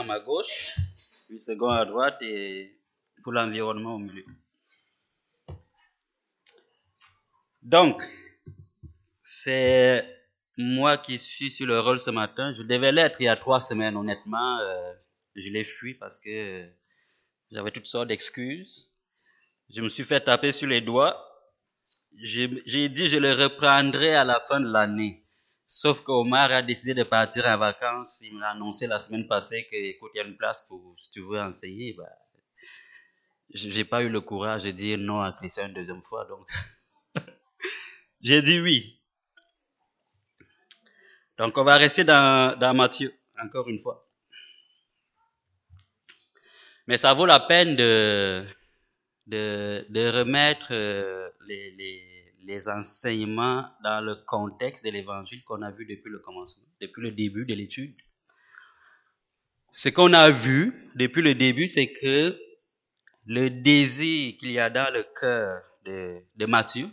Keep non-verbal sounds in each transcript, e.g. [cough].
à ma gauche, puis second à droite et pour l'environnement au milieu. Donc, c'est moi qui suis sur le rôle ce matin. Je devais l'être il y a trois semaines, honnêtement. Euh, je l'ai fui parce que j'avais toutes sortes d'excuses. Je me suis fait taper sur les doigts. J'ai dit je le reprendrai à la fin de l'année. Sauf qu'Omar a décidé de partir en vacances. Il m'a annoncé la semaine passée qu'il y a une place pour, si tu veux enseigner. Bah, j'ai pas eu le courage de dire non à Christian une deuxième fois, donc [laughs] j'ai dit oui. Donc on va rester dans, dans Matthieu, encore une fois. Mais ça vaut la peine de, de, remettre euh, les, les, enseignements dans le contexte de l'évangile qu'on a vu depuis le commencement, depuis le début de l'étude. Ce qu'on a vu depuis le début, c'est que le désir qu'il y a dans le cœur de, de Matthieu,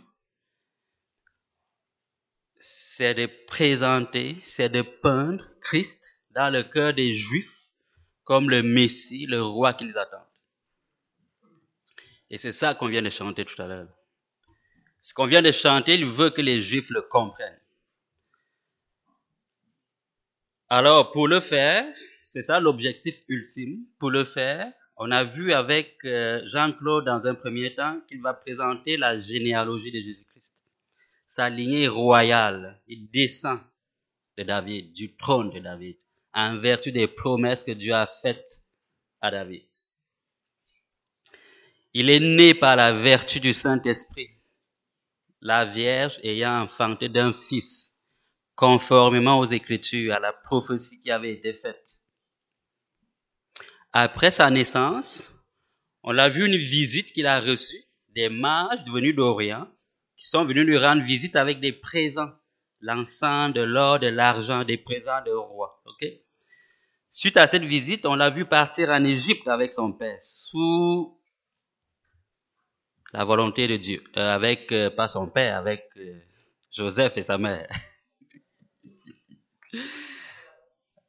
c'est de présenter, c'est de peindre Christ dans le cœur des Juifs comme le Messie, le roi qu'ils attendent. Et c'est ça qu'on vient de chanter tout à l'heure. Ce qu'on vient de chanter, il veut que les Juifs le comprennent. Alors, pour le faire, c'est ça l'objectif ultime. Pour le faire, on a vu avec euh, Jean-Claude dans un premier temps qu'il va présenter la généalogie de Jésus-Christ. Sa lignée royale. Il descend de David, du trône de David, en vertu des promesses que Dieu a faites à David. Il est né par la vertu du Saint-Esprit, la Vierge ayant enfanté d'un fils, conformément aux Écritures, à la prophétie qui avait été faite. Après sa naissance, on l'a vu une visite qu'il a reçue des mages venus d'Orient qui sont venus lui rendre visite avec des présents, l'encens, de l'or, de l'argent, des présents de roi. Suite à cette visite, on l'a vu partir en Égypte avec son père, sous la volonté de Dieu, euh, avec euh, pas son père, avec euh, Joseph et sa mère. [laughs]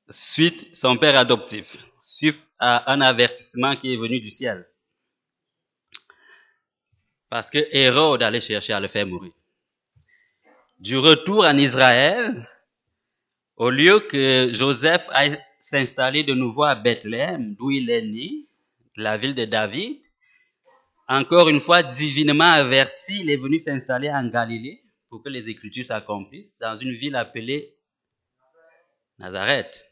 Suite, son père adoptif, suite à un avertissement qui est venu du ciel. Parce que Hérode allait chercher à le faire mourir. Du retour en Israël, au lieu que Joseph aille s'installer de nouveau à Bethléem, d'où il est né, la ville de David, encore une fois, divinement averti, il est venu s'installer en Galilée pour que les Écritures s'accomplissent, dans une ville appelée Nazareth.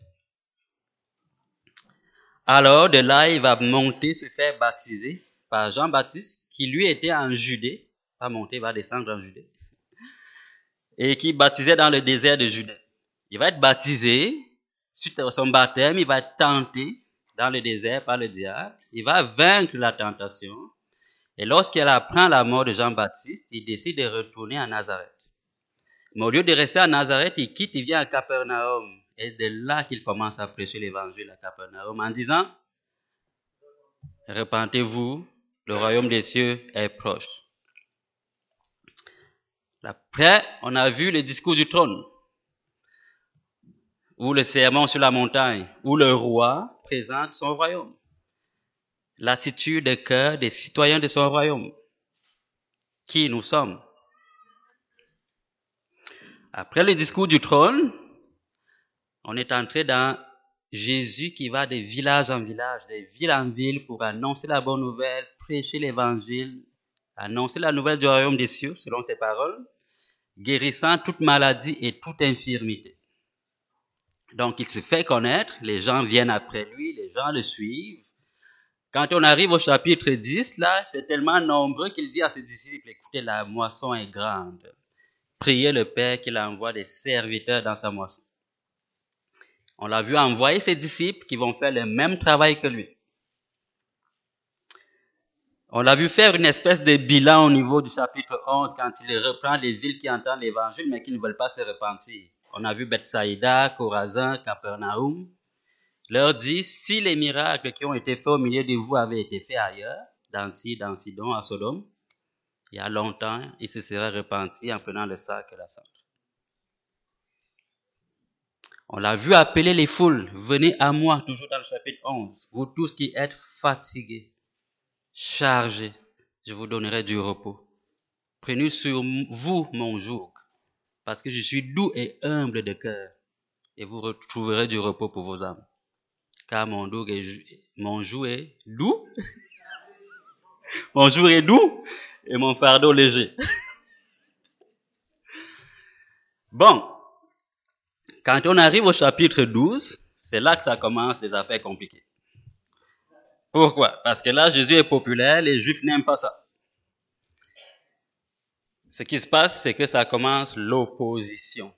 Alors, de là, il va monter, se faire baptiser par Jean-Baptiste, qui lui était en Judée, pas monter, il va descendre en Judée, et qui baptisait dans le désert de Judée. Il va être baptisé, suite à son baptême, il va être tenté dans le désert par le diable, il va vaincre la tentation, et lorsqu'elle apprend la mort de Jean-Baptiste, il décide de retourner à Nazareth. Mais au lieu de rester à Nazareth, il quitte, il vient à Capernaum. Et de là qu'il commence à prêcher l'évangile à Capernaum en disant, Repentez-vous, le royaume des cieux est proche. Après, on a vu le discours du trône, ou le sermon sur la montagne, où le roi présente son royaume l'attitude de cœur des citoyens de son royaume. Qui nous sommes. Après le discours du trône, on est entré dans Jésus qui va de village en village, de ville en ville pour annoncer la bonne nouvelle, prêcher l'évangile, annoncer la nouvelle du royaume des cieux, selon ses paroles, guérissant toute maladie et toute infirmité. Donc il se fait connaître, les gens viennent après lui, les gens le suivent, quand on arrive au chapitre 10, là, c'est tellement nombreux qu'il dit à ses disciples, écoutez, la moisson est grande. Priez le Père qu'il envoie des serviteurs dans sa moisson. On l'a vu envoyer ses disciples qui vont faire le même travail que lui. On l'a vu faire une espèce de bilan au niveau du chapitre 11 quand il reprend les villes qui entendent l'évangile mais qui ne veulent pas se repentir. On a vu Bethsaïda, Corazin, Capernaum leur dit, si les miracles qui ont été faits au milieu de vous avaient été faits ailleurs, dans dans Sidon, à Sodome, il y a longtemps, ils se seraient repentis en prenant le sac et la cendre. On l'a vu appeler les foules, venez à moi, toujours dans le chapitre 11, vous tous qui êtes fatigués, chargés, je vous donnerai du repos. Prenez sur vous mon joug, parce que je suis doux et humble de cœur, et vous retrouverez du repos pour vos âmes. Car mon, doux est, doux, mon joug est doux, et mon fardeau léger. bon, quand on arrive au chapitre 12, c'est là que ça commence des affaires compliquées. Pourquoi? Parce que là, Jésus est populaire, les Juifs n'aiment pas ça. Ce qui se passe, c'est que ça commence l'opposition.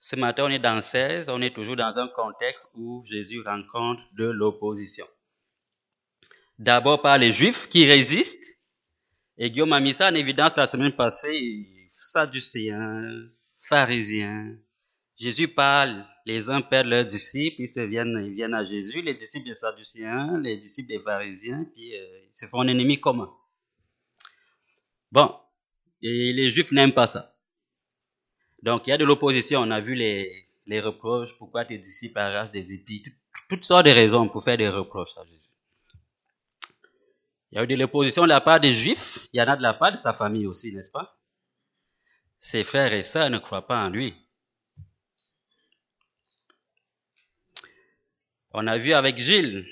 Ce matin, on est dans 16, on est toujours dans un contexte où Jésus rencontre de l'opposition. D'abord par les Juifs qui résistent, et Guillaume a mis ça en évidence la semaine passée, sadducéens, pharisiens, Jésus parle, les uns perdent leurs disciples, ils, se viennent, ils viennent à Jésus, les disciples des Sadducéens, les disciples des pharisiens, puis euh, ils se font un ennemi commun. Bon, et les Juifs n'aiment pas ça. Donc il y a de l'opposition, on a vu les, reproches, pourquoi tes disciples arrachent des épis, toutes sortes de raisons pour faire des reproches à Jésus. Il y a eu de l'opposition de la part des Juifs, il y en a de la part de sa famille aussi, n'est-ce pas? Ses frères et sœurs ne croient pas en lui. On a vu avec Gilles,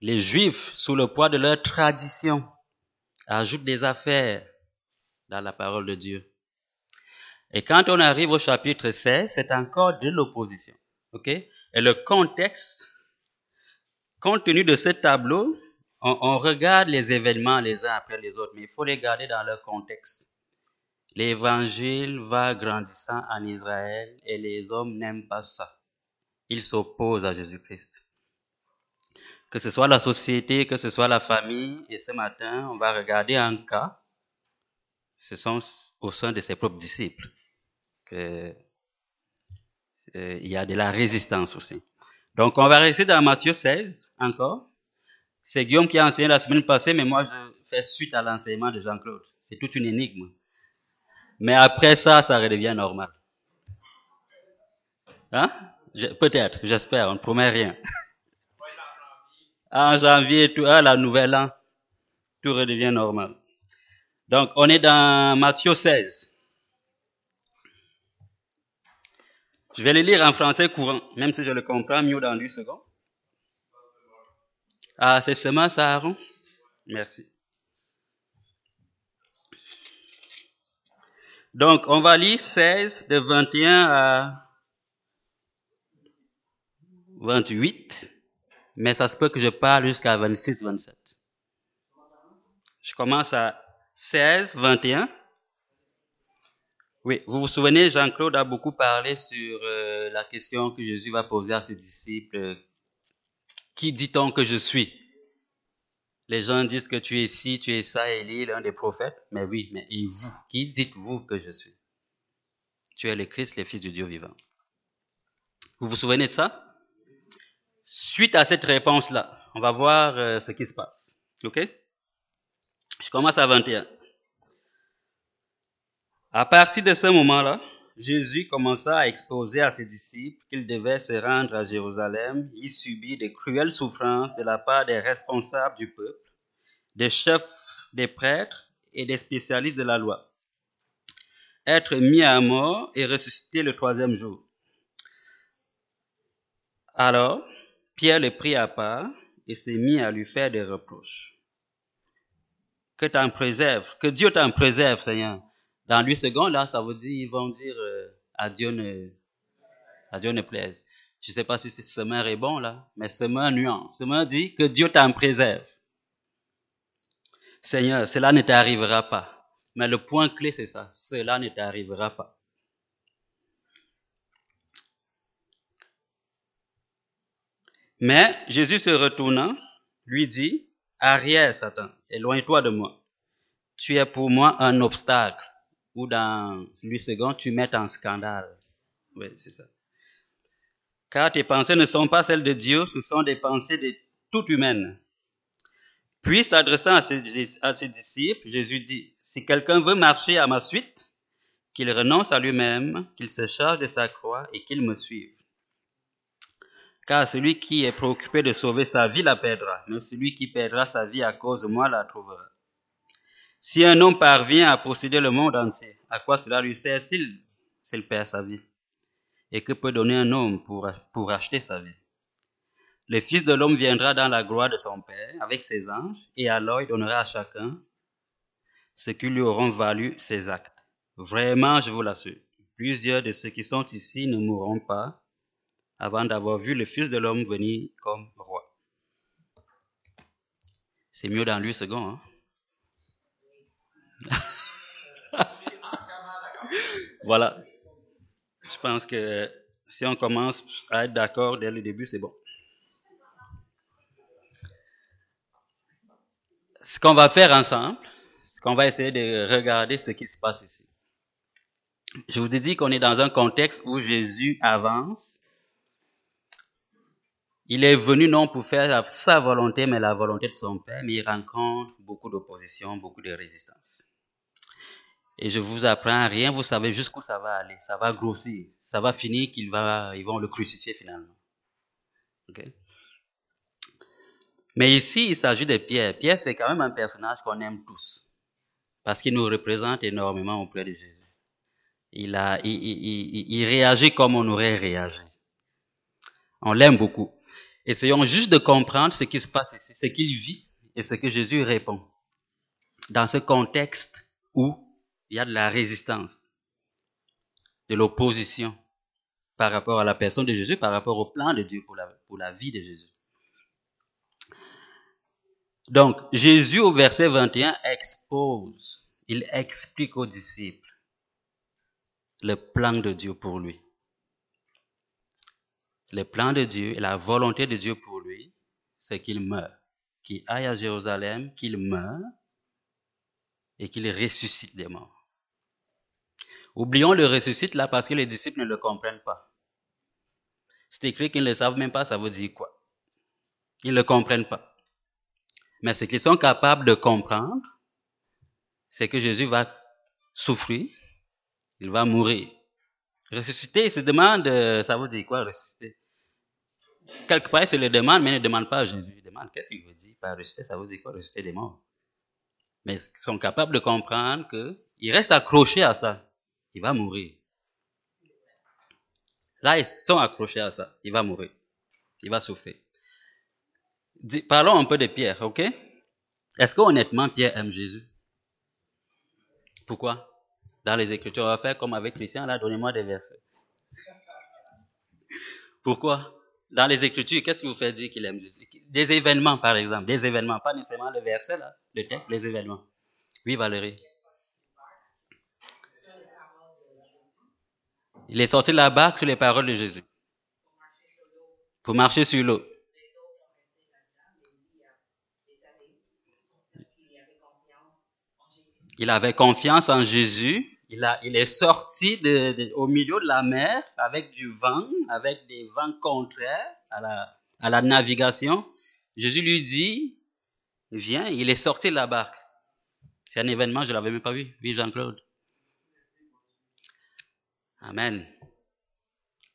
les Juifs, sous le poids de leur tradition, ajoutent des affaires dans la parole de Dieu. Et quand on arrive au chapitre 16, c'est encore de l'opposition. OK? Et le contexte, compte tenu de ce tableau, on, on, regarde les événements les uns après les autres, mais il faut les garder dans leur contexte. L'évangile va grandissant en Israël et les hommes n'aiment pas ça ils s'opposent à Jésus-Christ. Que ce soit la société, que ce soit la famille, et ce matin, on va regarder un cas, ce sont au sein de ses propres disciples euh, y a de la résistance aussi. Donc, on va rester dans Matthieu 16 encore. C'est Guillaume qui a enseigné la semaine passée, mais moi, je fais suite à l'enseignement de Jean-Claude. C'est toute une énigme. Mais après ça, ça redevient normal. Hein? Peut-être, j'espère, on ne promet rien. En janvier, tout, à la nouvelle an, tout redevient normal. Donc, on est dans Matthieu 16. Je vais le lire en français courant, même si je le comprends mieux dans 10 secondes. Ah, c'est seulement ça, Aaron? Merci. Donc, on va lire 16 de 21 à 28, mais ça se peut que je parle jusqu'à 26, 27. Je commence à 16, 21. Oui, vous vous souvenez, Jean-Claude a beaucoup parlé sur euh, la question que Jésus va poser à ses disciples. Qui dit-on que je suis? Les gens disent que tu es ci, tu es ça, Élie, l'un des prophètes. Mais oui, mais et vous Qui dites-vous que je suis? Tu es le Christ, le Fils du Dieu vivant. Vous vous souvenez de ça? Suite à cette réponse-là, on va voir euh, ce qui se passe. OK? Je commence à 21. À partir de ce moment-là, Jésus commença à exposer à ses disciples qu'il devait se rendre à Jérusalem. Il subit de cruelles souffrances de la part des responsables du peuple, des chefs des prêtres et des spécialistes de la loi. Être mis à mort et ressusciter le troisième jour. Alors, Pierre le prit à part et s'est mis à lui faire des reproches. Que t'en que Dieu t'en préserve, Seigneur. Dans huit secondes, là, ça veut dire, ils vont dire, euh, à ne, plaise. Je ne sais pas si ce semeur est bon, là, mais semeur nuance. Semeur dit que Dieu t'en préserve. Seigneur, cela ne t'arrivera pas. Mais le point clé, c'est ça. Cela ne t'arrivera pas. Mais Jésus se retournant, lui dit, Arrière, Satan, éloigne-toi de moi. Tu es pour moi un obstacle. Ou dans lui second, tu mets en scandale. Oui, c'est ça. Car tes pensées ne sont pas celles de Dieu, ce sont des pensées de toute humaine. Puis, s'adressant à ses disciples, Jésus dit, si quelqu'un veut marcher à ma suite, qu'il renonce à lui-même, qu'il se charge de sa croix et qu'il me suive. Car celui qui est préoccupé de sauver sa vie la perdra, mais celui qui perdra sa vie à cause de moi la trouvera. Si un homme parvient à posséder le monde entier, à quoi cela lui sert-il s'il perd sa vie? Et que peut donner un homme pour, pour acheter sa vie? Le Fils de l'homme viendra dans la gloire de son Père avec ses anges, et alors il donnera à chacun ce qui lui auront valu ses actes. Vraiment, je vous l'assure, plusieurs de ceux qui sont ici ne mourront pas avant d'avoir vu le Fils de l'homme venir comme roi. C'est mieux dans lui second. Hein? [laughs] voilà. Je pense que si on commence à être d'accord dès le début, c'est bon. Ce qu'on va faire ensemble, c'est qu'on va essayer de regarder ce qui se passe ici. Je vous ai dit qu'on est dans un contexte où Jésus avance il est venu non pour faire sa volonté, mais la volonté de son Père, mais il rencontre beaucoup d'opposition, beaucoup de résistance. Et je vous apprends rien, vous savez jusqu'où ça va aller. Ça va grossir. Ça va finir qu'ils vont le crucifier finalement. Mais ici, il s'agit de Pierre. Pierre, c'est quand même un personnage qu'on aime tous. Parce qu'il nous représente énormément auprès de Jésus. Il, a, il, il, il réagit comme on aurait réagi. On l'aime beaucoup. Essayons juste de comprendre ce qui se passe ici, ce qu'il vit et ce que Jésus répond. Dans ce contexte où il y a de la résistance, de l'opposition par rapport à la personne de Jésus, par rapport au plan de Dieu pour la, vie de Jésus. Donc, Jésus au verset 21 expose, il explique aux disciples le plan de Dieu pour lui le plan de Dieu et la volonté de Dieu pour lui, c'est qu'il meure, qu'il aille à Jérusalem, qu'il meure et qu'il ressuscite des morts. Oublions le ressuscite là parce que les disciples ne le comprennent pas. C'est écrit qu'ils ne le savent même pas, ça veut dire quoi? Ils ne le comprennent pas. Mais ce qu'ils sont capables de comprendre, c'est que Jésus va souffrir, il va mourir. Ressusciter, il se demande, euh, ça veut dire quoi ressusciter? Quelque part, il se le demande, mais il ne demande pas à Jésus. Il demande qu'est-ce qu'il veut dire par ressusciter, ça veut dire quoi ressusciter des morts? Mais ils sont capables de comprendre qu'il reste accroché à ça. Il va mourir. Là, ils sont accrochés à ça. Il va mourir. Il va souffrir. Parlons un peu de Pierre, ok? Est-ce qu'honnêtement, Pierre aime Jésus? Pourquoi? Dans les Écritures. On va faire comme avec Christian, là, donnez-moi des versets. Pourquoi? Dans les Écritures, qu'est-ce qui vous fait dire qu'il aime Jésus? Des événements, par exemple. Des événements, pas nécessairement le verset, là, le texte, les événements. Oui, Valérie. Il est sorti de la barque sur les paroles de Jésus. Pour marcher sur l'eau. Il avait confiance en Jésus il, a, il est sorti au milieu de la mer avec du vent, avec des vents contraires à la, à la navigation. Jésus lui dit, viens, il est sorti de la barque. C'est un événement, je ne l'avais même pas vu. Oui, Jean-Claude. Amen.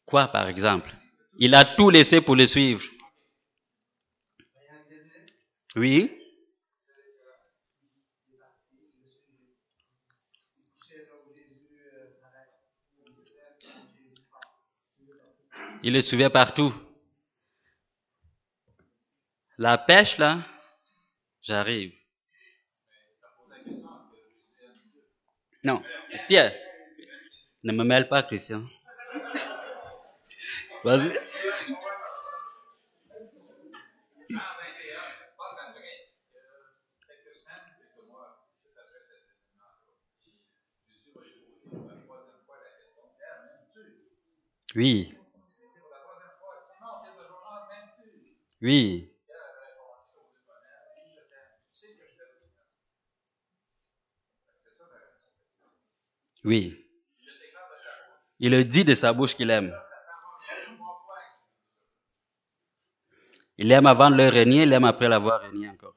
Quoi, par exemple? Il a tout laissé pour le suivre. Oui? Il le suivait partout. La pêche, là, j'arrive. Non, Pierre, ne me mêle pas, Christian. Vas-y. Oui. Oui. Oui. Il le dit de sa bouche qu'il aime. Il aime avant de le régner, il aime après l'avoir régné encore.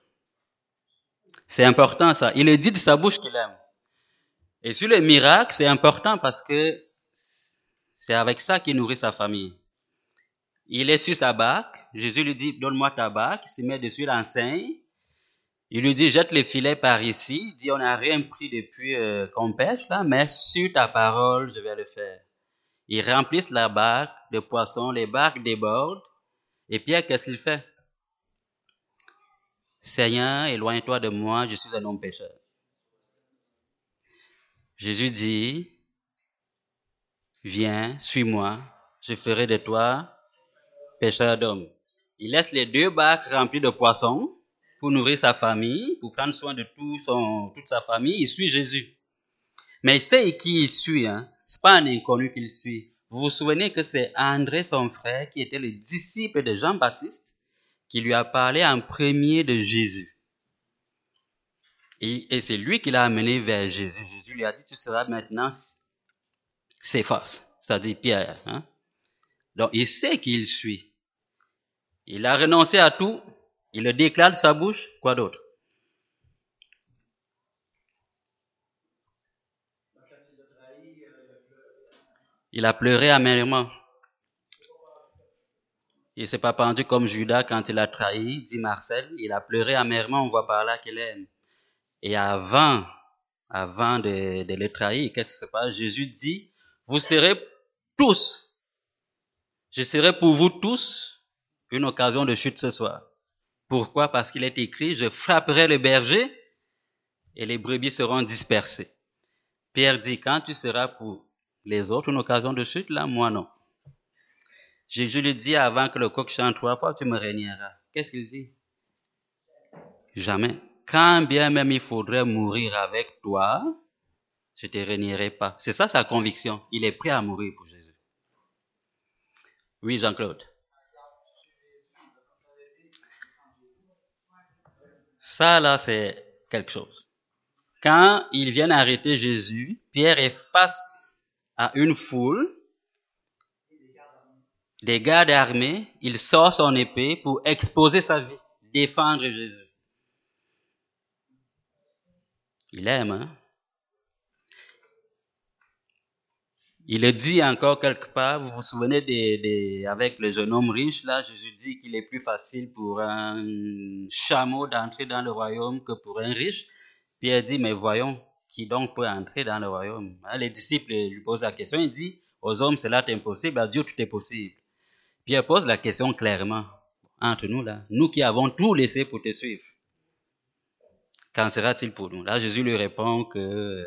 C'est important ça. Il le dit de sa bouche qu'il aime. Et sur le miracle, c'est important parce que c'est avec ça qu'il nourrit sa famille. Il est sur sa barque. Jésus lui dit, donne-moi ta barque. Il se met dessus l'enseigne. Il lui dit, jette les filets par ici. Il dit, on n'a rien pris depuis euh, qu'on pêche là, mais sur ta parole, je vais le faire. Ils remplissent la barque de poissons, les barques débordent. Et Pierre, qu'est-ce qu'il fait? Seigneur, éloigne-toi de moi, je suis un homme pécheur. Jésus dit, viens, suis-moi, je ferai de toi pêcheur d'hommes. Il laisse les deux barques remplies de poissons pour nourrir sa famille, pour prendre soin de toute sa famille. Il suit Jésus. Mais il sait qui il suit. Hein? C'est pas un inconnu qu'il suit. Vous vous souvenez que c'est André, son frère, qui était le disciple de Jean-Baptiste, qui lui a parlé en premier de Jésus. Et, c'est lui qui l'a amené vers Jésus. Jésus lui a dit, tu seras maintenant forces, c'est-à-dire Pierre. Hein? Donc il sait qu'il suit. Il a renoncé à tout. Il le déclare de sa bouche. Quoi d'autre? Il a pleuré amèrement. Il s'est pas pendu comme Judas quand il a trahi, dit Marcel. Il a pleuré amèrement, on voit par là qu'il aime. Et avant, avant de, de le trahir, qu'est-ce qui se passe? Jésus dit, vous serez tous, je serai pour vous tous une occasion de chute ce soir. Pourquoi? Parce qu'il est écrit, je frapperai le berger et les brebis seront dispersées. Pierre dit, quand tu seras pour les autres une occasion de chute, là, moi non. Jésus lui dit, avant que le coq chante trois fois, tu me régneras. Qu'est-ce qu'il dit? Jamais. Quand bien même il faudrait mourir avec toi, je te régnerai pas. C'est ça sa conviction. Il est prêt à mourir pour Jésus. Oui, Jean-Claude. Ça, là, c'est quelque chose. Quand ils viennent arrêter Jésus, Pierre est face à une foule, des gardes armés, il sort son épée pour exposer sa vie, défendre Jésus. Il aime, hein? Il le dit encore quelque part, vous vous souvenez des, avec le jeune homme riche, là, Jésus dit qu'il est plus facile pour un chameau d'entrer dans le royaume que pour un riche. Pierre dit, mais voyons, qui donc peut entrer dans le royaume hein, Les disciples lui posent la question, il dit, aux hommes cela est impossible, à Dieu tout est possible. Pierre pose la question clairement, entre nous là, nous qui avons tout laissé pour te suivre, qu'en sera-t-il pour nous? Là, Jésus lui répond que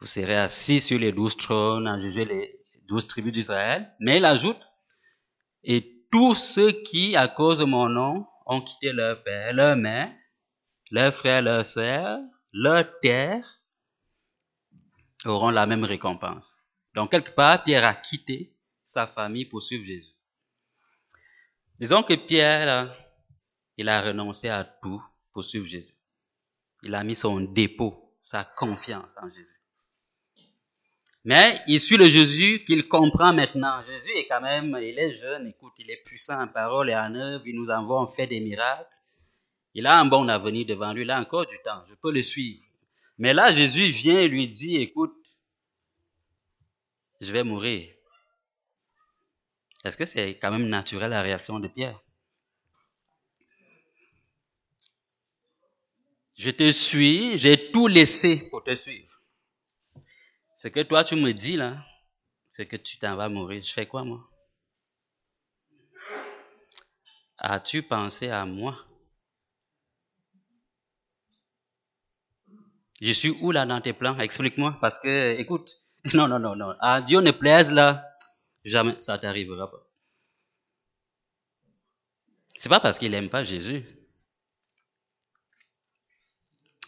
vous serez assis sur les douze trônes à juger les douze tribus d'Israël. Mais il ajoute, et tous ceux qui, à cause de mon nom, ont quitté leur père, leur mère, leurs frères, leurs sœurs, leur terre, auront la même récompense. Donc, quelque part, Pierre a quitté sa famille pour suivre Jésus. Disons que Pierre, il a renoncé à tout pour suivre Jésus. Il a mis son dépôt, sa confiance en Jésus. Mais il suit le Jésus qu'il comprend maintenant. Jésus est quand même, il est jeune, écoute, il est puissant en parole et en œuvre, il nous envoie, on fait des miracles. Il a un bon avenir devant lui, il a encore du temps, je peux le suivre. Mais là, Jésus vient et lui dit, écoute, je vais mourir. Est-ce que c'est quand même naturel la réaction de Pierre? Je te suis, j'ai tout laissé pour te suivre. Ce que toi tu me dis là, c'est que tu t'en vas mourir. Je fais quoi moi? As-tu pensé à moi? Je suis où là dans tes plans? Explique-moi. Parce que, écoute, [laughs] non, non, non, non. À Dieu ne plaise là, jamais ça t'arrivera pas. C'est pas parce qu'il n'aime pas Jésus.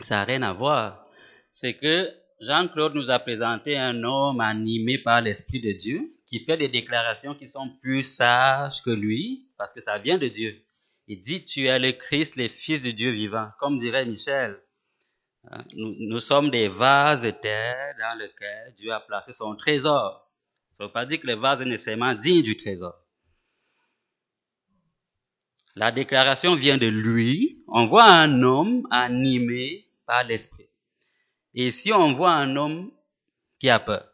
Ça n'a rien à voir. C'est que Jean-Claude nous a présenté un homme animé par l'Esprit de Dieu qui fait des déclarations qui sont plus sages que lui parce que ça vient de Dieu. Il dit, tu es le Christ, le Fils de Dieu vivant. Comme dirait Michel, hein, nous, sommes des vases de terre dans lesquels Dieu a placé son trésor. Ça ne veut pas dire que le vase est nécessairement digne du trésor. La déclaration vient de lui. On voit un homme animé par l'Esprit. Et si on voit un homme qui a peur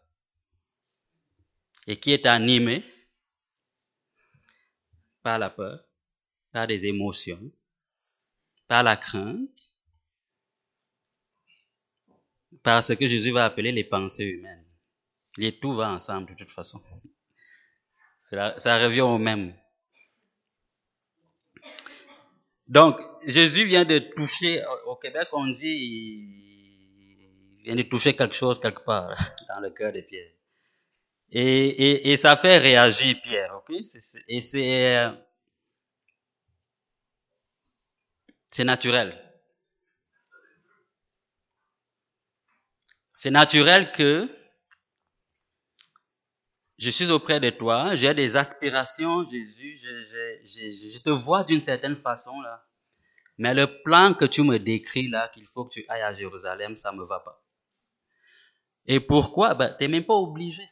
et qui est animé par la peur, par des émotions, par la crainte, par ce que Jésus va appeler les pensées humaines. Et tout va ensemble de toute façon. Ça revient au même. Donc, Jésus vient de toucher, au Québec on dit, il vient de toucher quelque chose quelque part [laughs] dans le cœur de Pierre. Et, et, ça fait réagir Pierre, ok? Et c'est, c'est naturel. C'est naturel que je suis auprès de toi, j'ai des aspirations, Jésus, je, te vois d'une certaine façon là. Mais le plan que tu me décris là, qu'il faut que tu ailles à Jérusalem, ça me va pas. Et pourquoi? Ben, Tu n'es même pas obligé.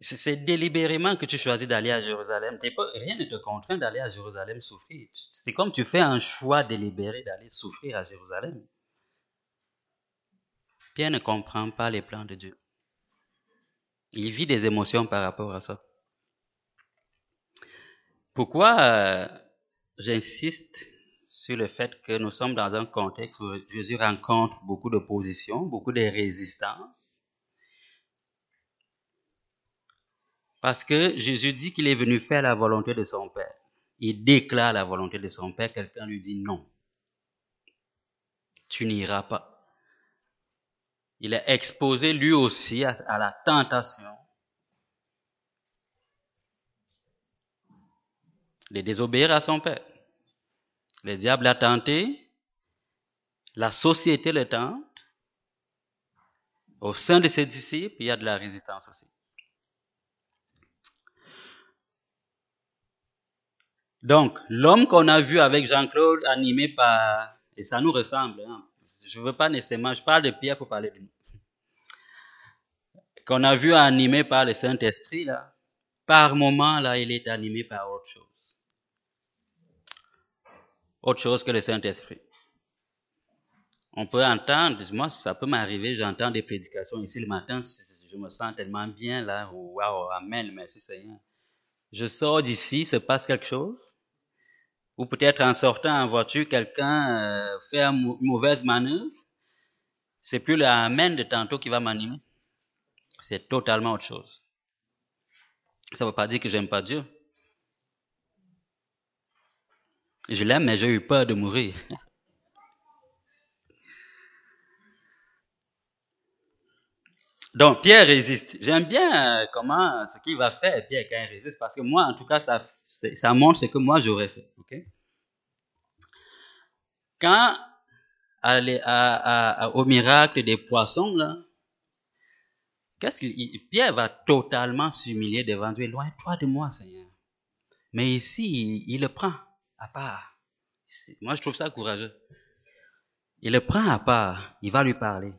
C'est délibérément que tu choisis d'aller à Jérusalem. Pas, rien ne te contraint d'aller à Jérusalem souffrir. C'est comme tu fais un choix délibéré d'aller souffrir à Jérusalem. Pierre ne comprend pas les plans de Dieu. Il vit des émotions par rapport à ça. Pourquoi euh, j'insiste sur le fait que nous sommes dans un contexte où Jésus rencontre beaucoup d'opposition, beaucoup de résistance? Parce que Jésus dit qu'il est venu faire la volonté de son Père. Il déclare la volonté de son Père, quelqu'un lui dit non. Tu n'iras pas il est exposé lui aussi à, la tentation de désobéir à son père. Le diable l'a tenté, la société le tente, au sein de ses disciples, il y a de la résistance aussi. Donc, l'homme qu'on a vu avec Jean-Claude animé par, et ça nous ressemble, hein, je ne veux pas nécessairement, je parle de Pierre pour parler de nous. Qu'on a vu animé par le Saint-Esprit, là, par moment, là, il est animé par autre chose. Autre chose que le Saint-Esprit. On peut entendre, moi, ça peut m'arriver, j'entends des prédications ici le matin, je me sens tellement bien là, waouh, amen, merci Seigneur. Je sors d'ici, se passe quelque chose? Ou peut-être en sortant en voiture, quelqu'un euh, fait une mauvaise manœuvre. C'est plus le Amen de tantôt qui va m'animer. C'est totalement autre chose. Ça ne veut pas dire que j'aime pas Dieu. Je l'aime, mais j'ai eu peur de mourir. [laughs] Donc, Pierre résiste. J'aime bien euh, comment, ce qu'il va faire, Pierre, quand il résiste, parce que moi, en tout cas, ça, ça montre ce que moi j'aurais fait. Quand, au miracle des poissons, là, qu'est-ce qu'il, Pierre va totalement s'humilier devant Dieu. Loin-toi de moi, Seigneur. Mais ici, il, le prend à part. Moi, je trouve ça courageux. Il le prend à part. Il va lui parler.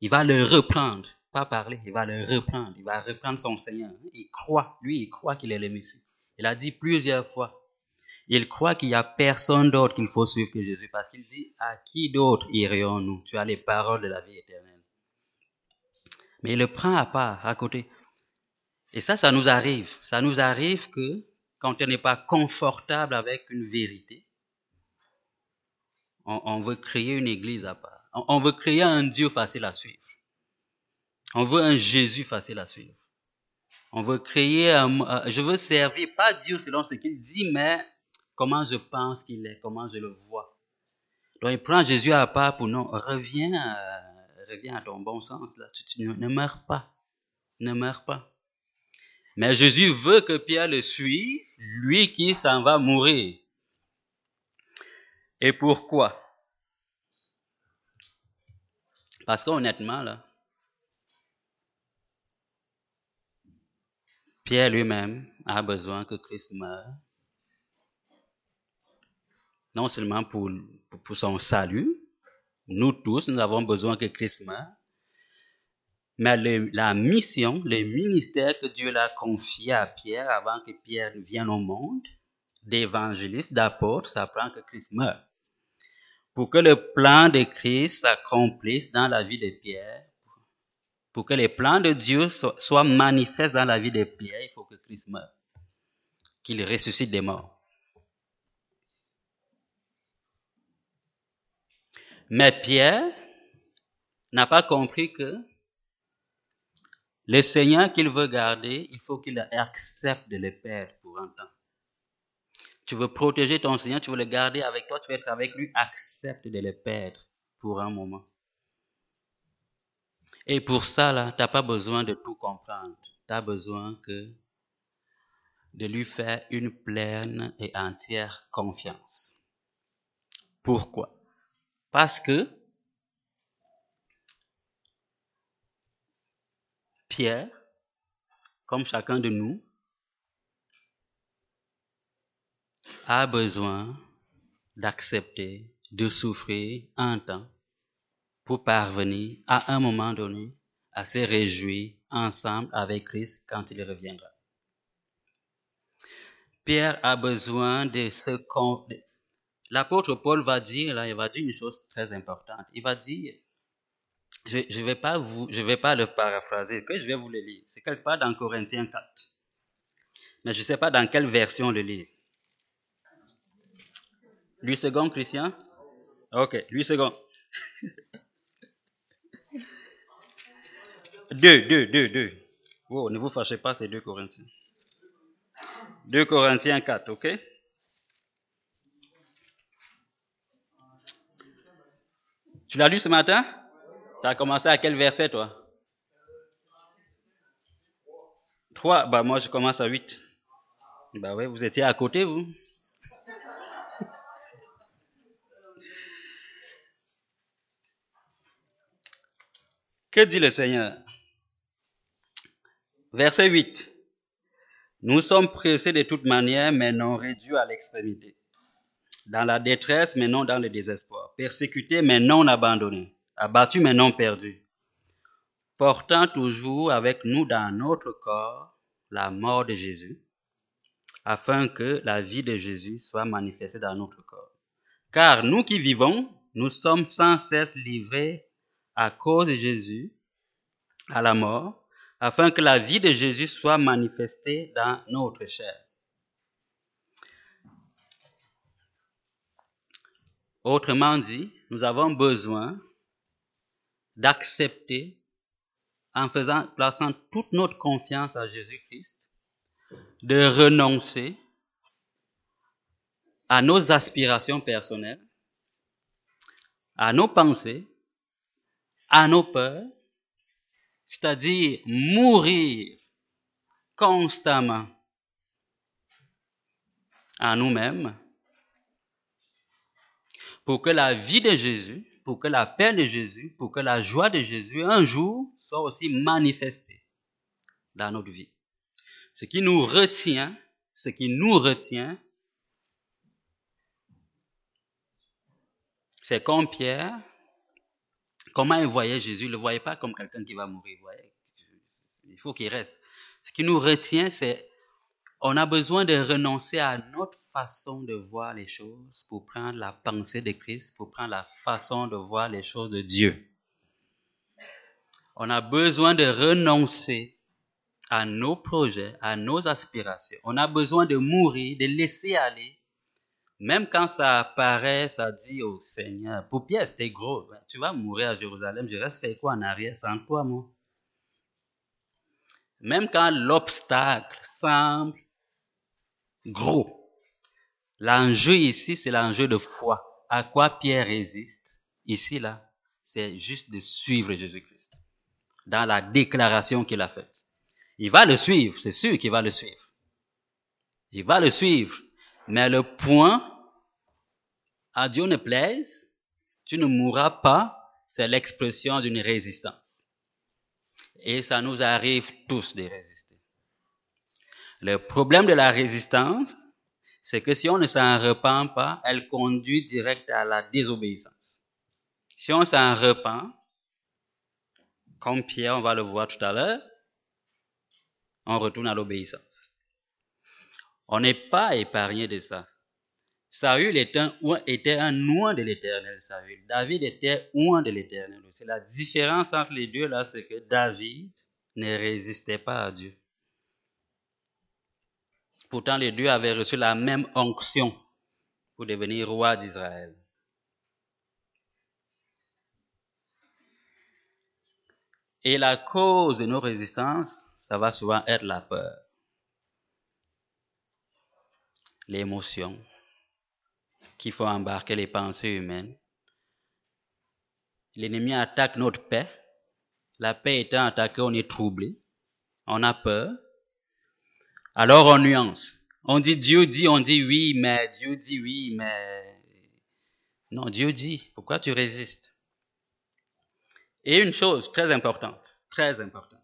Il va le reprendre pas parler, il va le reprendre, il va reprendre son Seigneur. Il croit, lui, il croit qu'il est le Messie. Il a dit plusieurs fois, il croit qu'il n'y a personne d'autre qu'il faut suivre que Jésus, parce qu'il dit, à qui d'autre irions-nous? Tu as les paroles de la vie éternelle. Mais il le prend à part, à côté. Et ça, ça nous arrive. Ça nous arrive que quand on n'est pas confortable avec une vérité, on, veut créer une église à part. on veut créer un Dieu facile à suivre. On veut un Jésus facile à suivre. On veut créer un... Je veux servir, pas Dieu selon ce qu'il dit, mais comment je pense qu'il est, comment je le vois. Donc il prend Jésus à part pour non, reviens, euh, reviens à ton bon sens là. Tu, ne, meurs pas, ne meurs pas. Mais Jésus veut que Pierre le suive, lui qui s'en va mourir. Et pourquoi? Parce qu'honnêtement là, Pierre lui-même a besoin que Christ meure, non seulement pour, son salut, nous tous, nous avons besoin que Christ meure, mais la mission, le ministère que Dieu l'a confié à Pierre avant que Pierre vienne au monde, d'évangéliste, d'apôtre, ça prend que Christ meure. pour que le plan de Christ s'accomplisse dans la vie de Pierre, pour que les plans de Dieu soient manifestes dans la vie de Pierre, il faut que Christ meure, qu'il ressuscite des morts. Mais Pierre n'a pas compris que le Seigneur qu'il veut garder, il faut qu'il accepte de le perdre pour un temps. Tu veux protéger ton Seigneur, tu veux le garder avec toi, tu veux être avec lui, accepte de le perdre pour un moment. Et pour ça, là, tu n'as pas besoin de tout comprendre. Tu as besoin que de lui faire une pleine et entière confiance. Pourquoi? Parce que Pierre, comme chacun de nous, a besoin d'accepter de souffrir un temps pour parvenir à un moment donné à se réjouir ensemble avec Christ quand il reviendra. Pierre a besoin de ce L'apôtre Paul va dire, là, il va dire une chose très importante. Il va dire, je ne vais, pas vous, je vais pas le paraphraser, que je vais vous le lire. C'est quelque part dans Corinthiens 4. Mais je ne sais pas dans quelle version le lire. Lui second, Christian? Ok, lui second. [laughs] deux, deux, deux, deux. Oh, ne vous fâchez pas, c'est deux Corinthiens. Deux Corinthiens 4, ok? Tu l'as lu ce matin? Tu as commencé à quel verset, toi? 3. Bah, moi, je commence à 8. Bah oui, vous étiez à côté, vous. Que dit le Seigneur? Verset 8. Nous sommes pressés de toute manière, mais non réduits à l'extrémité. Dans la détresse, mais non dans le désespoir. Persécutés, mais non abandonnés abattu mais non perdu, portant toujours avec nous dans notre corps la mort de Jésus, afin que la vie de Jésus soit manifestée dans notre corps. Car nous qui vivons, nous sommes sans cesse livrés à cause de Jésus à la mort, afin que la vie de Jésus soit manifestée dans notre chair. Autrement dit, nous avons besoin d'accepter en faisant, plaçant toute notre confiance à Jésus-Christ, de renoncer à nos aspirations personnelles, à nos pensées, à nos peurs, c'est-à-dire mourir constamment à nous-mêmes pour que la vie de Jésus pour que la paix de Jésus, pour que la joie de Jésus, un jour, soit aussi manifestée dans notre vie. Ce qui nous retient, ce qui nous retient, c'est comme Pierre, comment il voyait Jésus, il ne le voyait pas comme quelqu'un qui va mourir. Il faut qu'il reste. Ce qui nous retient, c'est on a besoin de renoncer à notre façon de voir les choses pour prendre la pensée de Christ, pour prendre la façon de voir les choses de Dieu. On a besoin de renoncer à nos projets, à nos aspirations. On a besoin de mourir, de laisser aller. Même quand ça apparaît, ça dit au Seigneur, pour Pierre, c'était gros. Tu vas mourir à Jérusalem, je reste faire quoi en arrière sans toi, moi? Même quand l'obstacle semble gros. L'enjeu ici, c'est l'enjeu de foi. À quoi Pierre résiste? Ici, là, c'est juste de suivre Jésus-Christ. Dans la déclaration qu'il a faite. Il va le suivre, c'est sûr qu'il va le suivre. Il va le suivre. Mais le point, Dieu ne plaise, tu ne mourras pas, c'est l'expression d'une résistance. Et ça nous arrive tous de résister. Le problème de la résistance, c'est que si on ne s'en repent pas, elle conduit direct à la désobéissance. Si on s'en repent, comme Pierre, on va le voir tout à l'heure, on retourne à l'obéissance. On n'est pas épargné de ça. Saül était un, était de l'éternel. David était oint de l'éternel. C'est la différence entre les deux là, c'est que David ne résistait pas à Dieu. Pourtant, les deux avaient reçu la même onction pour devenir roi d'Israël. Et la cause de nos résistances, ça va souvent être la peur, l'émotion, qui font embarquer les pensées humaines. L'ennemi attaque notre paix. La paix étant attaquée, on est troublé, on a peur. Alors on nuance. On dit Dieu dit, on dit oui, mais Dieu dit oui, mais... Non, Dieu dit. Pourquoi tu résistes? Et une chose très importante, très importante,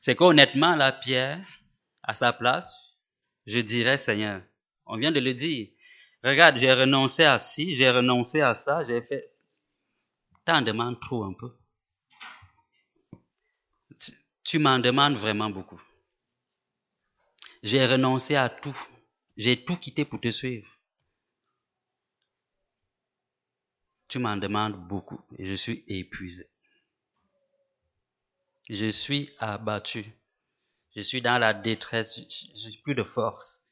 c'est qu'honnêtement, la pierre, à sa place, je dirais Seigneur, on vient de le dire, regarde, j'ai renoncé à ci, j'ai renoncé à ça, j'ai fait... T'en demandes trop un peu. tu m'en demandes vraiment beaucoup. J'ai renoncé à tout. J'ai tout quitté pour te suivre. Tu m'en demandes beaucoup je suis épuisé. Je suis abattu. Je suis dans la détresse. Je n'ai plus de force.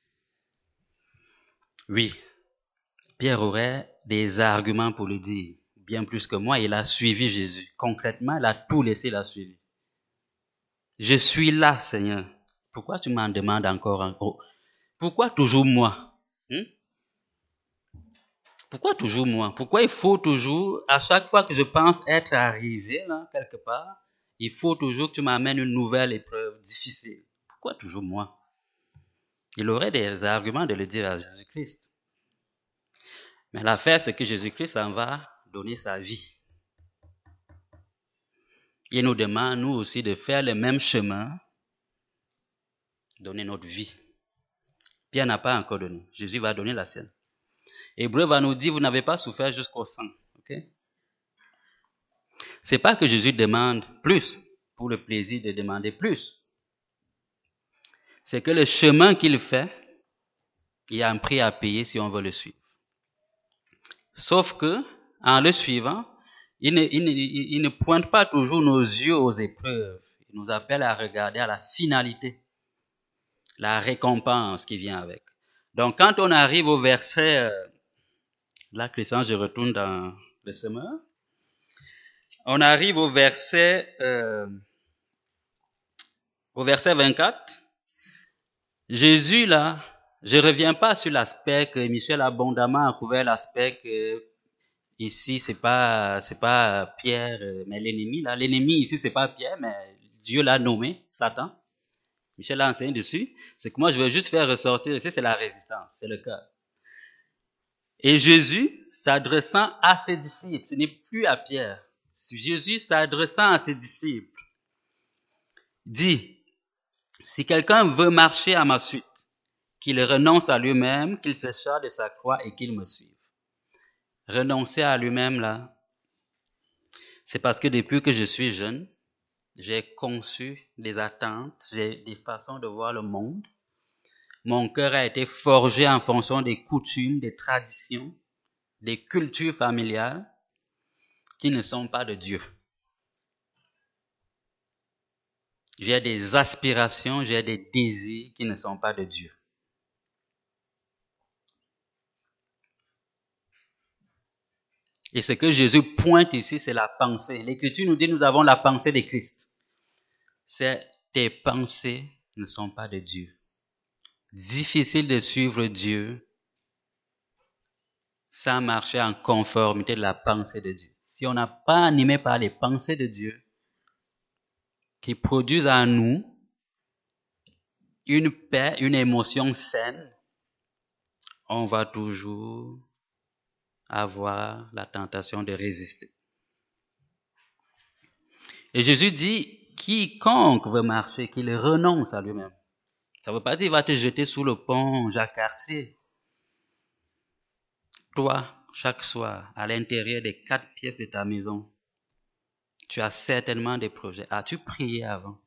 Oui, Pierre aurait des arguments pour le dire. Bien plus que moi, il a suivi Jésus. Concrètement, il a tout laissé, la suivre. Je suis là, Seigneur. Pourquoi tu m'en demandes encore Pourquoi toujours moi? Hmm? Pourquoi toujours moi? Pourquoi il faut toujours, à chaque fois que je pense être arrivé quelque part, il faut toujours que tu m'amènes une nouvelle épreuve difficile Pourquoi toujours moi? Il aurait des arguments de le dire à Jésus-Christ. Mais l'affaire, c'est que Jésus-Christ en va donner sa vie. Il nous demande, nous aussi, de faire le même chemin donner notre vie. Pierre n'a pas encore donné. Jésus va donner la sienne. Hébreu va nous dire, vous n'avez pas souffert jusqu'au sang. Ok? C'est pas que Jésus demande plus pour le plaisir de demander plus. C'est que le chemin qu'il fait, il y a un prix à payer si on veut le suivre. Sauf que, en le suivant, il ne, il ne pointe pas toujours nos yeux aux épreuves. Il nous appelle à regarder à la finalité la récompense qui vient avec. Donc, quand on arrive au verset, euh, là, Christian, je retourne dans le semeur. On arrive au verset, euh, au verset 24. Jésus, là, je reviens pas sur l'aspect que Michel abondamment a couvert l'aspect que ici, c'est pas, c'est pas Pierre, euh, mais l'ennemi, là. L'ennemi ici, c'est pas Pierre, mais Dieu l'a nommé, Satan. Michel a enseigné dessus, c'est que moi je veux juste faire ressortir ici, c'est la résistance, c'est le cœur. Et Jésus, s'adressant à ses disciples, ce n'est plus à Pierre, Jésus s'adressant à ses disciples, dit, si quelqu'un veut marcher à ma suite, qu'il renonce à lui-même, qu'il se charge de sa croix et qu'il me suive. Renoncer à lui-même, là, c'est parce que depuis que je suis jeune, j'ai conçu des attentes, j'ai des façons de voir le monde. Mon cœur a été forgé en fonction des coutumes, des traditions, des cultures familiales qui ne sont pas de Dieu. J'ai des aspirations, j'ai des désirs qui ne sont pas de Dieu. Et ce que Jésus pointe ici, c'est la pensée. L'Écriture nous dit, nous avons la pensée de Christ c'est tes pensées ne sont pas de Dieu. Difficile de suivre Dieu sans marcher en conformité de la pensée de Dieu. Si on n'a pas animé par les pensées de Dieu qui produisent en nous une paix, une émotion saine, on va toujours avoir la tentation de résister. Et Jésus dit, quiconque veut marcher, qu'il renonce à lui-même. Ça ne veut pas dire va te jeter sous le pont Jacques Cartier. Toi, chaque soir, à l'intérieur des quatre pièces de ta maison, tu as certainement des projets. As-tu prié avant?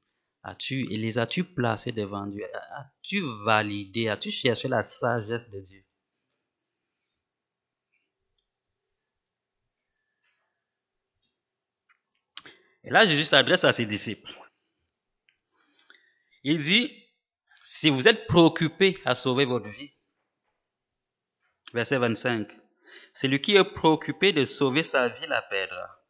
As-tu, les as-tu placés devant Dieu? As-tu validé? As-tu cherché la sagesse de Dieu? Et là, Jésus s'adresse à ses disciples. Il dit, si vous êtes préoccupés à sauver votre vie, verset 25, celui qui est préoccupé de sauver sa vie la perdra.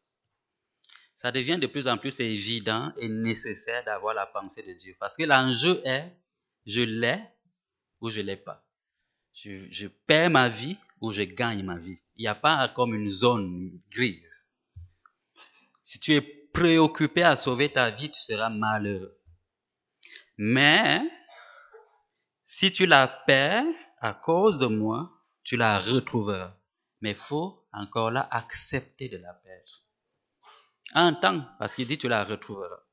Ça devient de plus en plus évident et nécessaire d'avoir la pensée de Dieu. Parce que l'enjeu est, je l'ai ou je l'ai pas. Je, je perds ma vie ou je gagne ma vie. Il n'y a pas comme une zone grise. Si tu es préoccupé à sauver ta vie, tu seras malheureux. Mais si tu la perds à cause de moi, tu la retrouveras. Mais faut encore là accepter de la perdre. Un temps, parce qu'il dit tu la retrouveras.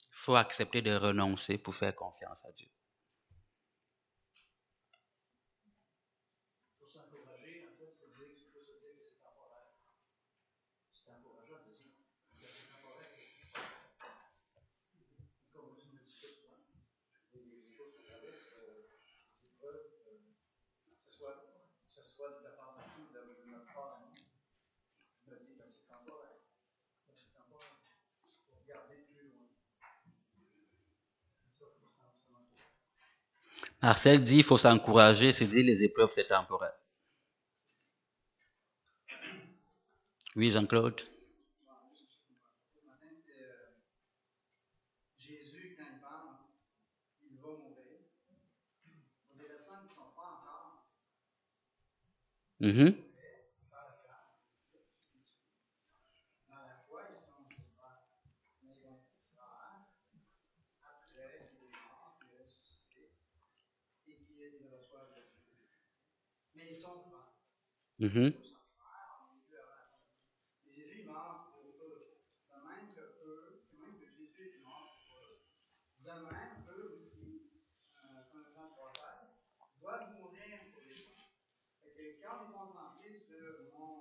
Il faut accepter de renoncer pour faire confiance à Dieu. Marcel dit il faut s'encourager, c'est dit les épreuves c'est temporaire. Oui, Jean-Claude. Jésus, quand il parle, il va mourir. Pour des personnes qui ne sont pas encore Mhm. dans la foi, ils sont pas. Mais ils vont être frères après qu'il est mort, qu'il est ressuscité et qu'ils reçoivent le Dieu. Mais ils sont frères. Mhm. Et Jésus est mort pour eux. De même que eux, de même que Jésus est mort pour eux. De même, eux aussi, euh, comme le Jean 3 doivent mourir pour les gens. Fait que quand on est concentré sur mon,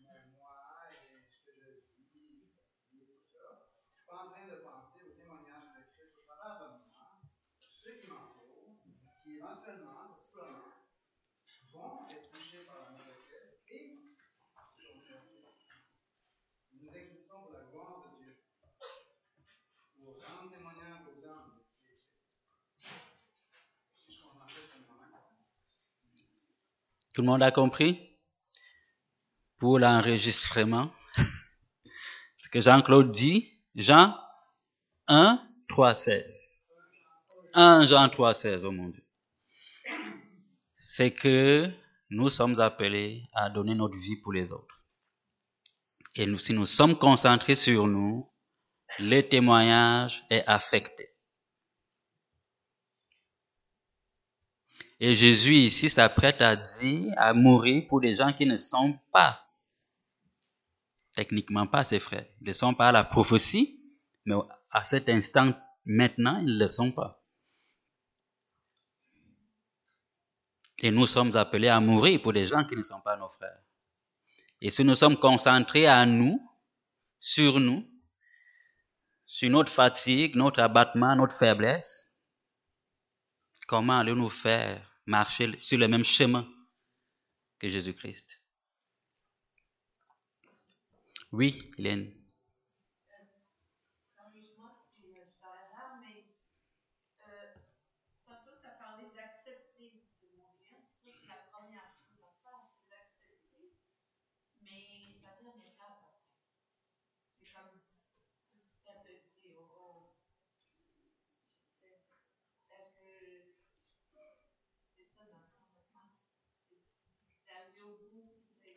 mon moi et ce que je vis, et tout ça, je suis pas en train de penser au témoignage de Christ au travers de moi, ceux qui m'entourent, qui éventuellement, possiblement, vont être touchés par l'amour de Christ et nous existons pour la gloire de Dieu, pour rendre témoignage aux hommes qui est Christ. Si je comprends ça, c'est un moment. Tout le monde a compris? Pour l'enregistrement, [laughs] ce que Jean-Claude dit, Jean 1, 3, 16. 1 Jean 3, 16, oh mon Dieu. C'est que nous sommes appelés à donner notre vie pour les autres. Et nous, si nous sommes concentrés sur nous, le témoignage est affecté. Et Jésus ici s'apprête à dire, à mourir pour des gens qui ne sont pas, techniquement pas ses frères, ils ne sont pas la prophétie, mais à cet instant, maintenant, ils ne le sont pas. Et nous sommes appelés à mourir pour des gens qui ne sont pas nos frères. Et si nous sommes concentrés à nous, sur nous, sur notre fatigue, notre abattement, notre faiblesse, comment allons-nous faire marcher sur le même chemin que Jésus-Christ? Oui, Hélène. Excuse-moi si je suis par hasard, mais euh, tantôt tu as parlé d'accepter de mourir. Ça, c'est la première chose à faire, c'est d'accepter. Mais ça vient une étape après. C'est comme petit à petit. Oh, oh. Est-ce que c'est ça dans le fond de moi? C'est d'arriver au bout, mais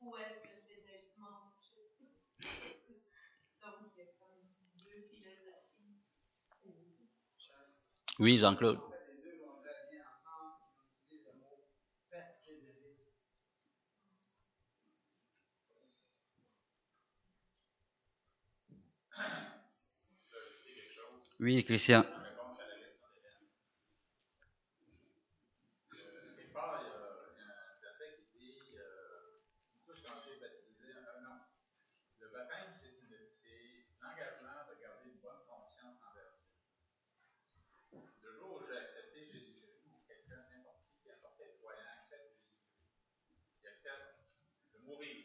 où est-ce que c'est d'être mort? Donc, il y a comme deux philosophies. Oui, Jean-Claude. En fait, les deux vont très bien ensemble si on utilise le mot persévérer. Oui, Christian. réponse à la question d'Hélène. Euh, quelque part, il y a, il y a un verset qui dit euh, Tous quand j'ai baptisé, euh, non. Le baptême, c'est une- c'est l'engagement de garder une bonne conscience envers Dieu. Le jour où j'ai accepté Jésus-Christ, ou quelqu'un, n'importe qui, n'importe quel croyant accepte Jésus-Christ, il accepte de mourir.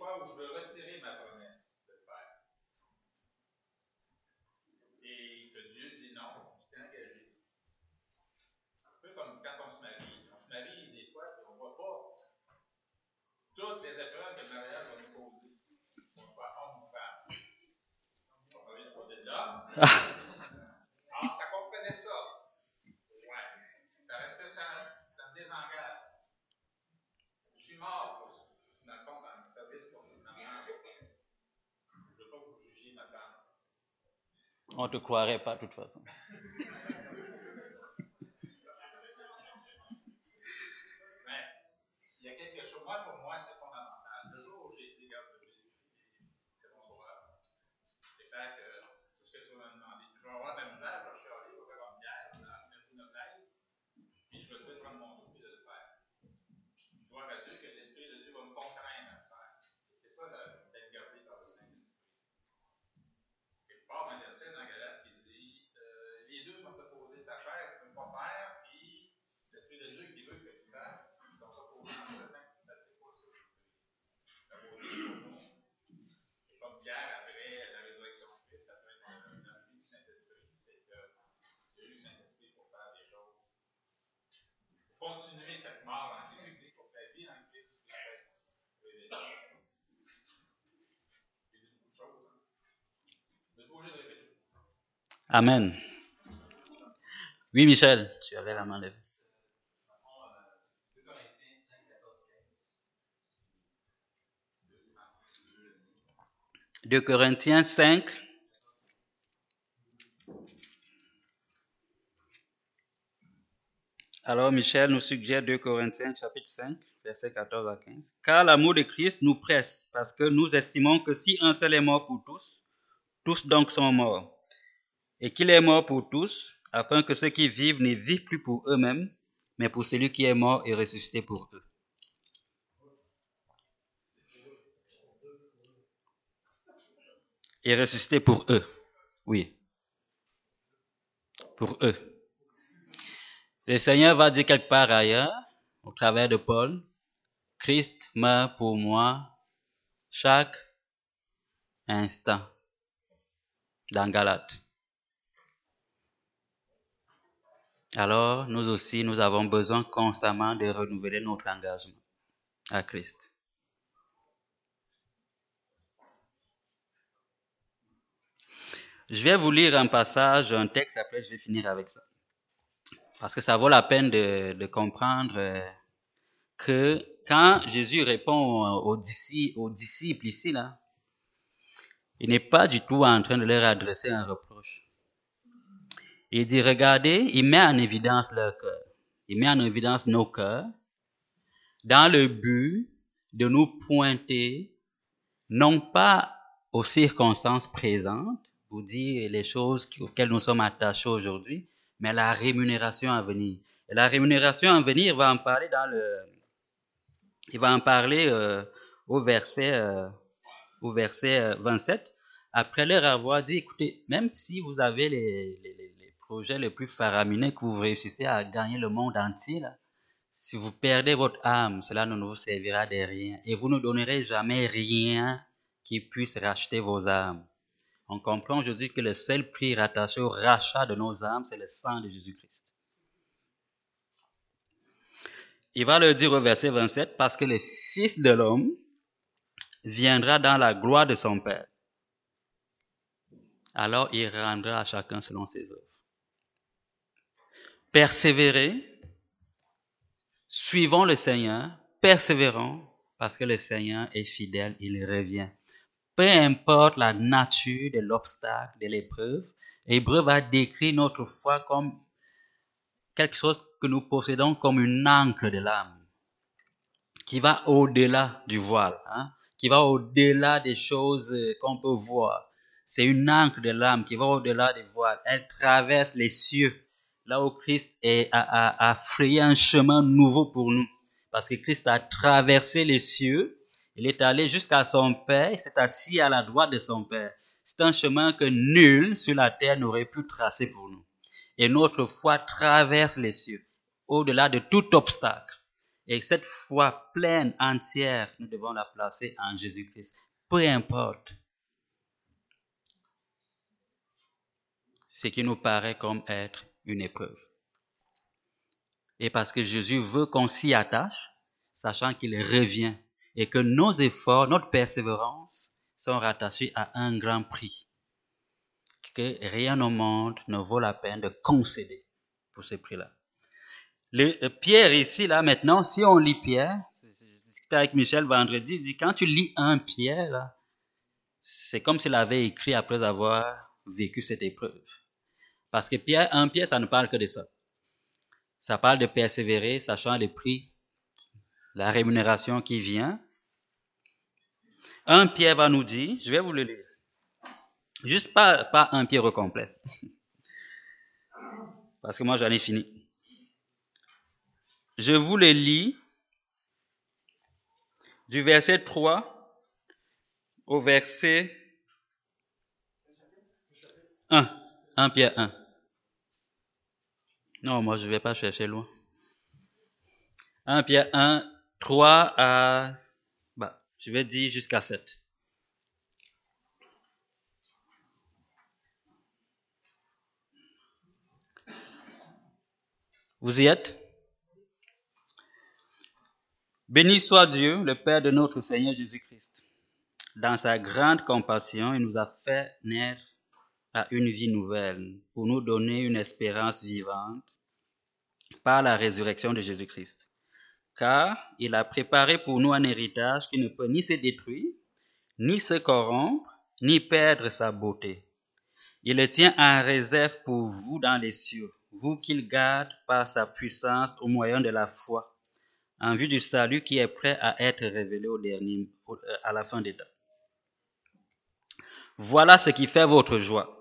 fois où je veux retirer ma promesse de le faire. Et que Dieu dit non, tu t'es engagé. Un peu comme quand on se marie. On se marie des fois, puis on ne voit pas toutes les épreuves que le mariage va nous poser. Qu'on soit homme ou femme. On va parler du côté de l'homme. Alors, ça comprenait ça. Ouais. Ça reste que ça, ça me désengage. Je suis mort pour. Dans le fond, dans le service pour ma. Je ne veux pas que vous jugiez ma femme. On ne te croirait pas de toute façon. [laughs] Mais il y a quelque chose, moi, pour moi, c'est fondamental. Le jour où j'ai dit, regarde, c'est mon sauveur, c'est clair que tout ce que tu vas me demander, je vais avoir de la misère, je vais chialer, je vais faire une bière, mettre une place, puis je vais te prendre mon dos et de le faire. Gloire à Dieu que l'Esprit de Dieu va me contraindre à le faire. Et c'est ça le- d'être gardé par le Saint-Esprit. Quelque part, dans un verset dans Galate qui dit euh, Les deux sont opposés, ta chair ne peut pas faire, puis l'Esprit de Dieu qui veut que tu fasses, ils sont opposés en même temps que tu fasses pas ce que tu veux. La beauté pour nous. Et comme Pierre, après la résurrection de Christ, après la vie du Saint-Esprit, c'est qu'il y a eu le Saint-Esprit pour faire des choses. Pour cette mort Jésus-Christ, pour la vie en Christ beaucoup de choses. Hein? De. Amen. Oui, Michel, tu avais la main levée. 2 Corinthiens 5, 14, 15. 2 Corinthiens 5. Alors Michel nous suggère 2 Corinthiens chapitre 5, versets 14 à 15. Car l'amour de Christ nous presse, parce que nous estimons que si un seul est mort pour tous, tous donc sont morts. Et qu'il est mort pour tous, afin que ceux qui vivent ne vivent plus pour eux-mêmes, mais pour celui qui est mort et ressuscité pour eux. Et ressuscité pour eux. Oui. Pour eux. Le Seigneur va dire quelque part ailleurs, au travers de Paul, Christ meurt pour moi chaque instant. Dans Galate. Alors, nous aussi, nous avons besoin constamment de renouveler notre engagement à Christ. Je vais vous lire un passage, un texte, après je vais finir avec ça. Parce que ça vaut la peine de, comprendre euh, que quand Jésus répond aux disciples, aux disciples ici, là, il n'est pas du tout en train de leur adresser un reproche. Il dit, regardez, il met en évidence leur cœur. Il met en évidence nos cœurs dans le but de nous pointer non pas aux circonstances présentes, vous dire les choses auxquelles nous sommes attachés aujourd'hui, mais la rémunération à venir. Et la rémunération à venir, il va en parler dans le, il va en parler euh, au verset, euh, au verset euh, 27. Après leur avoir dit, écoutez, même si vous avez les, les, projets les plus faramineux, que vous réussissez à gagner le monde entier, si vous perdez votre âme, cela ne vous servira de rien. Et vous ne donnerez jamais rien qui puisse racheter vos âmes. On comprend aujourd'hui que le seul prix rattaché au rachat de nos âmes, c'est le sang de Jésus-Christ. Il va le dire au verset 27, parce que le Fils de l'homme viendra dans la gloire de son Père. Alors il rendra à chacun selon ses œuvres. Persévérez, suivons le Seigneur, persévérons, parce que le Seigneur est fidèle, il revient peu importe la nature de l'obstacle, de l'épreuve, Hébreu va décrire notre foi comme quelque chose que nous possédons comme une encre de l'âme, qui va au-delà du voile, hein, qui va au-delà des choses euh, qu'on peut voir. C'est une encre de l'âme qui va au-delà des voiles. Elle traverse les cieux, là où Christ est, a frayé un chemin nouveau pour nous. Parce que Christ a traversé les cieux, il est allé jusqu'à son Père, il s'est assis à la droite de son Père. C'est un chemin que nul sur la terre n'aurait pu tracer pour nous. Et notre foi traverse les cieux, au-delà de tout obstacle. Et cette foi pleine, entière, nous devons la placer en Jésus-Christ. Peu importe ce qui nous paraît comme être une épreuve. Et parce que Jésus veut qu'on s'y attache, sachant qu'il revient et que nos efforts, notre persévérance sont rattachés à un grand prix. Que rien au monde ne vaut la peine de concéder pour ce prix-là. Euh, Pierre ici, là, maintenant, si on lit Pierre, j'ai discuté avec Michel vendredi, il dit, quand tu lis un Pierre, là, c'est comme s'il avait écrit après avoir vécu cette épreuve. Parce que Pierre, un Pierre, ça ne parle que de ça. Ça parle de persévérer, sachant le prix, la rémunération qui vient. Un Pierre va nous dire, je vais vous le lire, juste pas, pas un Pierre au complet, [laughs] parce que moi j'en ai fini. Je vous le lis du verset 3 au verset 1. 1 Pierre 1. Non, moi je ne vais pas chercher loin. 1 Pierre 1, 3 à, bah, je vais dire jusqu'à 7. Vous y êtes? Béni soit Dieu, le Père de notre Seigneur Jésus-Christ. Dans sa grande compassion, il nous a fait naître à une vie nouvelle pour nous donner une espérance vivante par la résurrection de Jésus-Christ. Car il a préparé pour nous un héritage qui ne peut ni se détruire, ni se corrompre, ni perdre sa beauté. Il le tient en réserve pour vous dans les cieux, vous qu'il garde par sa puissance au moyen de la foi, en vue du salut qui est prêt à être révélé dernier, à la fin des temps. Voilà ce qui fait votre joie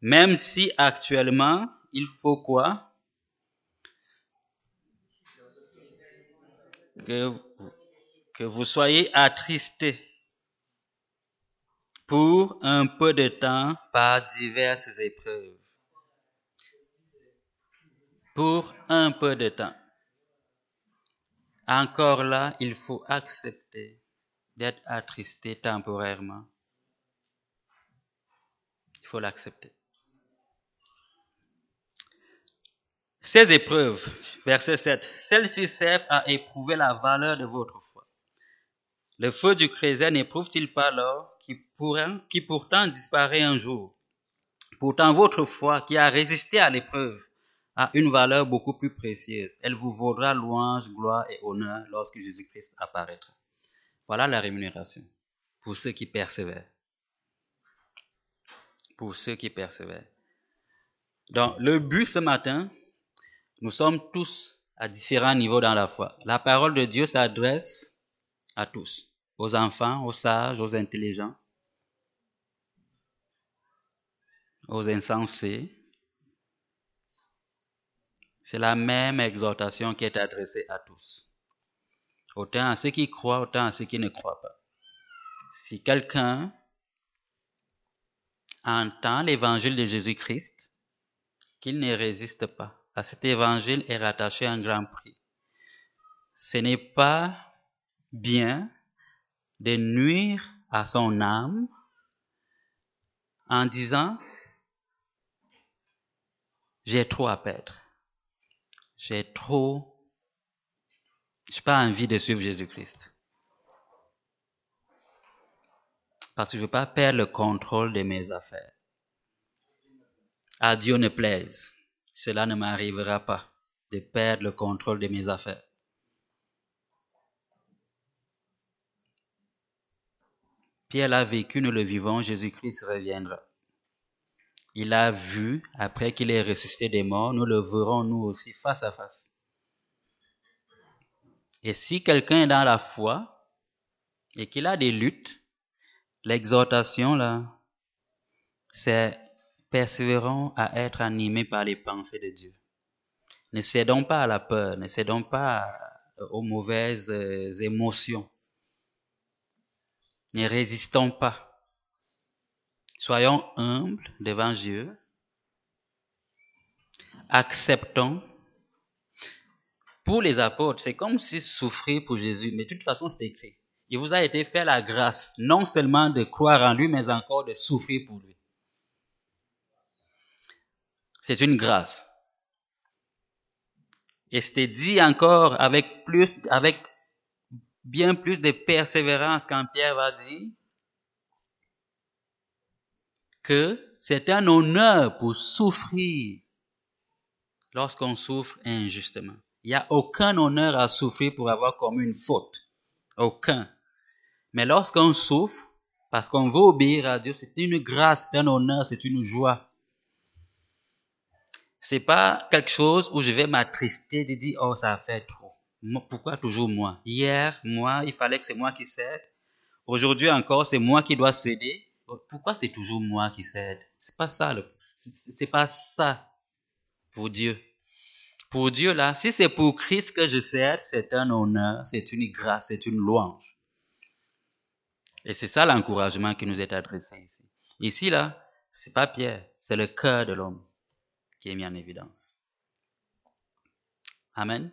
même si actuellement, il faut quoi? Que, vous soyez attristés pour un peu de temps par diverses épreuves. Pour un peu de temps. Encore là, il faut accepter d'être attristé temporairement. Il faut l'accepter. Ces épreuves, verset 7, celles-ci servent à éprouver la valeur de votre foi. Le feu du chrétien n'éprouve-t-il pas l'or qui, qui pourtant disparaît un jour? Pourtant, votre foi qui a résisté à l'épreuve a une valeur beaucoup plus précieuse. Elle vous vaudra louange, gloire et honneur lorsque Jésus-Christ apparaîtra. Voilà la rémunération pour ceux qui persévèrent. Pour ceux qui persévèrent. Donc, le but ce matin, nous sommes tous à différents niveaux dans la foi. La parole de Dieu s'adresse à tous, aux enfants, aux sages, aux intelligents, aux insensés. C'est la même exhortation qui est adressée à tous. Autant à ceux qui croient, autant à ceux qui ne croient pas. Si quelqu'un entend l'évangile de Jésus-Christ, qu'il ne résiste pas à cet évangile est rattaché un grand prix. Ce n'est pas bien de nuire à son âme en disant j'ai trop à perdre. J'ai trop, je n'ai pas envie de suivre Jésus-Christ. Parce que je ne veux pas perdre le contrôle de mes affaires. À Dieu ne plaise cela ne m'arrivera pas de perdre le contrôle de mes affaires. Pierre l'a vécu, nous le vivons, Jésus-Christ reviendra. Il a vu, après qu'il est ressuscité des morts, nous le verrons nous aussi face à face. Et si quelqu'un est dans la foi et qu'il a des luttes, l'exhortation là, c'est persévérons à être animés par les pensées de Dieu. Ne cédons pas à la peur, ne cédons pas aux mauvaises euh, émotions. Ne résistons pas. Soyons humbles devant Dieu. Acceptons pour les apôtres, c'est comme si souffrir pour Jésus, mais de toute façon, c'est écrit. Il vous a été fait la grâce, non seulement de croire en lui, mais encore de souffrir pour lui. C'est une grâce. Et c'était dit encore avec plus, bien plus de persévérance quand Pierre va dire que c'est un honneur pour souffrir lorsqu'on souffre injustement. Il n'y a aucun honneur à souffrir pour avoir commis une faute. Aucun. Mais lorsqu'on souffre, parce qu'on veut obéir à Dieu, c'est une grâce, c'est un honneur, c'est une joie. C'est pas quelque chose où je vais m'attrister de dire, oh, ça fait trop. Pourquoi toujours moi? Hier, moi, il fallait que c'est moi qui cède. Aujourd'hui encore, c'est moi qui dois céder. Pourquoi c'est toujours moi qui cède? C'est pas ça, c'est pas ça pour Dieu. Pour Dieu, là, si c'est pour Christ que je cède, c'est un honneur, c'est une grâce, c'est une louange. Et c'est ça l'encouragement qui nous est adressé ici. Ici, là, c'est pas Pierre, c'est le cœur de l'homme qui est mis en évidence. Amen.